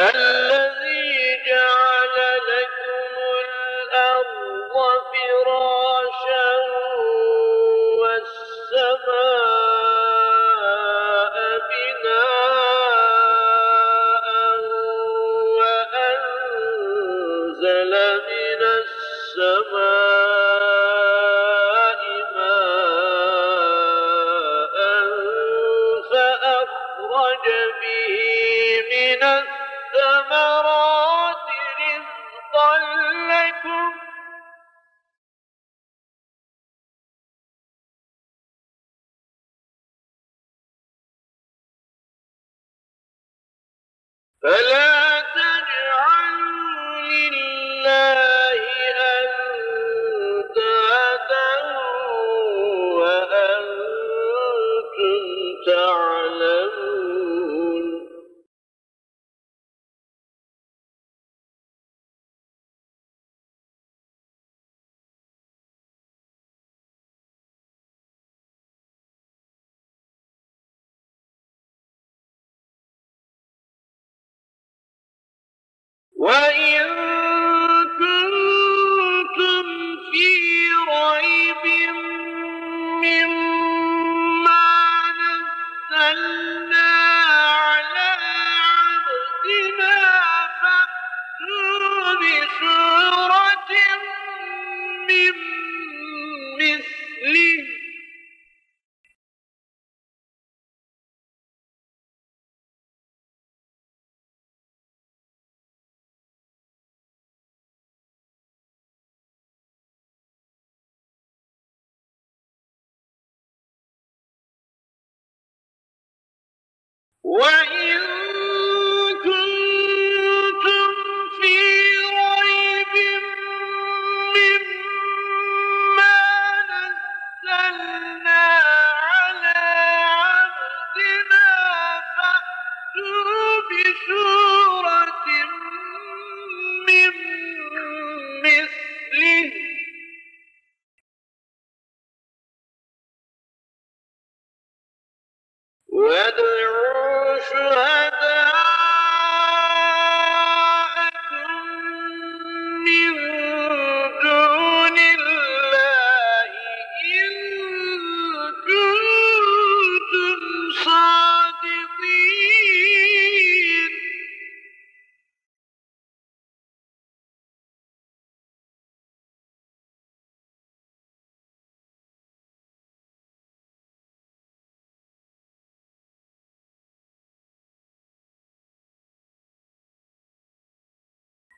الذي جعل لكم الأرض فراشا والسماء بناء وأنزل من السماء فلا وإن وإن وادعوا شهداءكم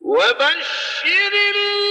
وبشر الذين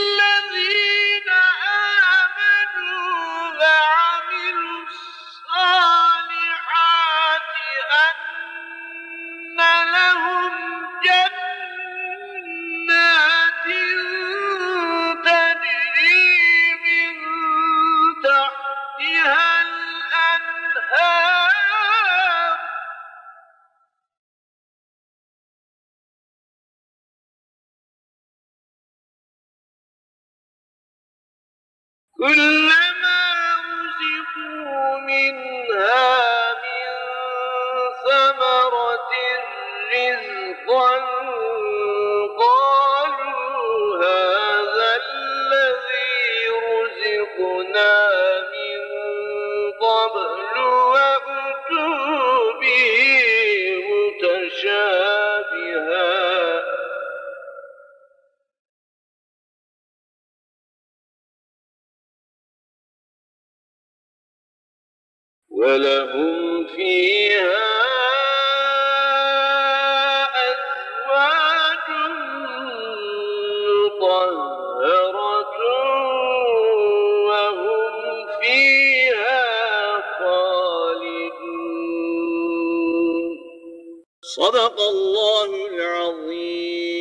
كلما رزقوا منها من ثمرة رزقا ولهم فيها أزواج مطهرة وهم فيها خالدون. صدق الله العظيم.